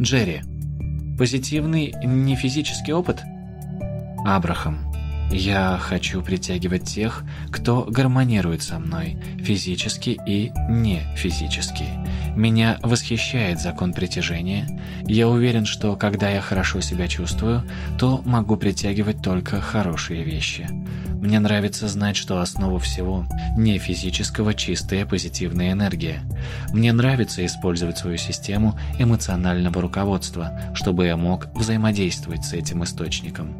Джерри. Позитивный не физический опыт? Абрахам. Я хочу притягивать тех, кто гармонирует со мной, физически и не физически. Меня восхищает закон притяжения. Я уверен, что когда я хорошо себя чувствую, то могу притягивать только хорошие вещи. Мне нравится знать, что основа всего не физического чистая позитивная энергия. Мне нравится использовать свою систему эмоционального руководства, чтобы я мог взаимодействовать с этим источником.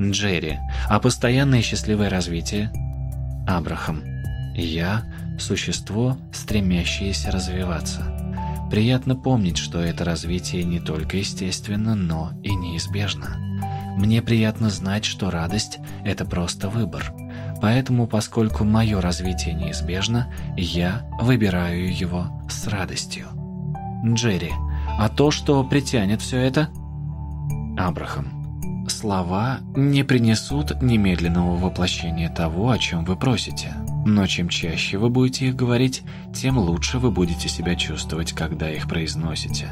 Джерри. А постоянное счастливое развитие? Абрахам. Я – существо, стремящееся развиваться. Приятно помнить, что это развитие не только естественно, но и неизбежно. Мне приятно знать, что радость – это просто выбор. Поэтому, поскольку мое развитие неизбежно, я выбираю его с радостью. Джерри. А то, что притянет все это? Абрахам слова не принесут немедленного воплощения того, о чем вы просите. Но чем чаще вы будете их говорить, тем лучше вы будете себя чувствовать, когда их произносите.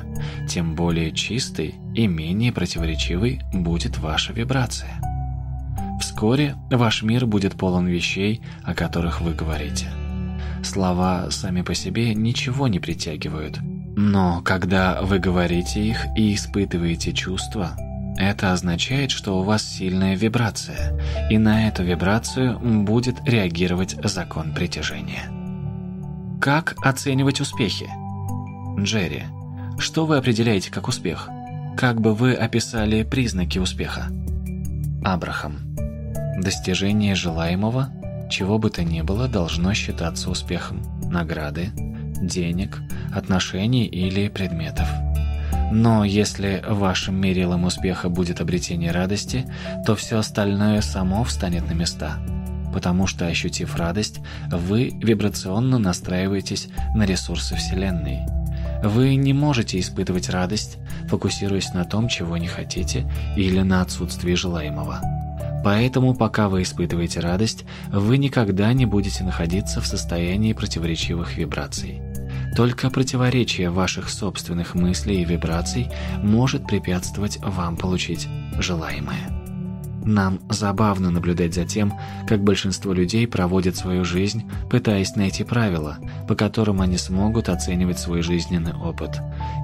Тем более чистой и менее противоречивой будет ваша вибрация. Вскоре ваш мир будет полон вещей, о которых вы говорите. Слова сами по себе ничего не притягивают, но когда вы говорите их и испытываете чувства, это означает, что у вас сильная вибрация, и на эту вибрацию будет реагировать закон притяжения. Как оценивать успехи? Джерри, что вы определяете как успех? Как бы вы описали признаки успеха? Абрахам. Достижение желаемого, чего бы то ни было, должно считаться успехом. Награды, денег, отношений или предметов – но если вашим мерилом успеха будет обретение радости, то все остальное само встанет на места. Потому что, ощутив радость, вы вибрационно настраиваетесь на ресурсы Вселенной. Вы не можете испытывать радость, фокусируясь на том, чего не хотите, или на отсутствии желаемого. Поэтому, пока вы испытываете радость, вы никогда не будете находиться в состоянии противоречивых вибраций. Только противоречие ваших собственных мыслей и вибраций может препятствовать вам получить желаемое. Нам забавно наблюдать за тем, как большинство людей проводят свою жизнь, пытаясь найти правила, по которым они смогут оценивать свой жизненный опыт.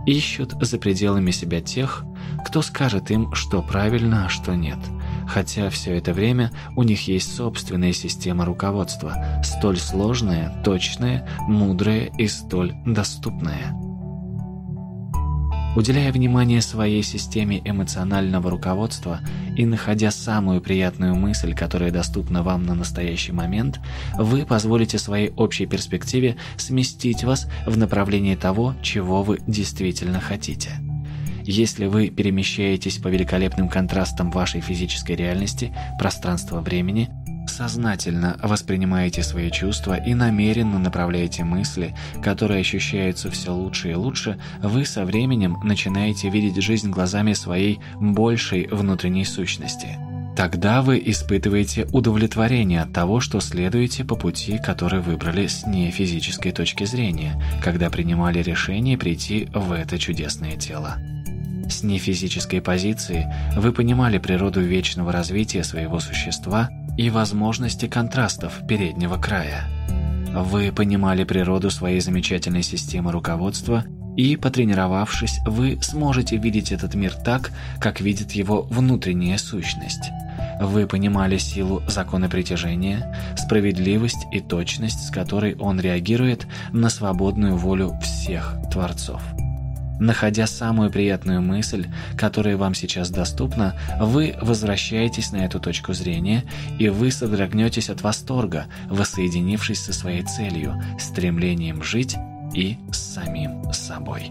Ищут за пределами себя тех, кто скажет им, что правильно, а что нет – хотя все это время у них есть собственная система руководства, столь сложная, точная, мудрая и столь доступная. Уделяя внимание своей системе эмоционального руководства и находя самую приятную мысль, которая доступна вам на настоящий момент, вы позволите своей общей перспективе сместить вас в направлении того, чего вы действительно хотите. Если вы перемещаетесь по великолепным контрастам вашей физической реальности, пространства-времени, сознательно воспринимаете свои чувства и намеренно направляете мысли, которые ощущаются все лучше и лучше, вы со временем начинаете видеть жизнь глазами своей большей внутренней сущности. Тогда вы испытываете удовлетворение от того, что следуете по пути, который выбрали с нефизической точки зрения, когда принимали решение прийти в это чудесное тело. С нефизической позиции вы понимали природу вечного развития своего существа и возможности контрастов переднего края. Вы понимали природу своей замечательной системы руководства и, потренировавшись, вы сможете видеть этот мир так, как видит его внутренняя сущность. Вы понимали силу закона притяжения, справедливость и точность, с которой он реагирует на свободную волю всех творцов. Находя самую приятную мысль, которая вам сейчас доступна, вы возвращаетесь на эту точку зрения, и вы содрогнетесь от восторга, воссоединившись со своей целью, стремлением жить и с самим собой.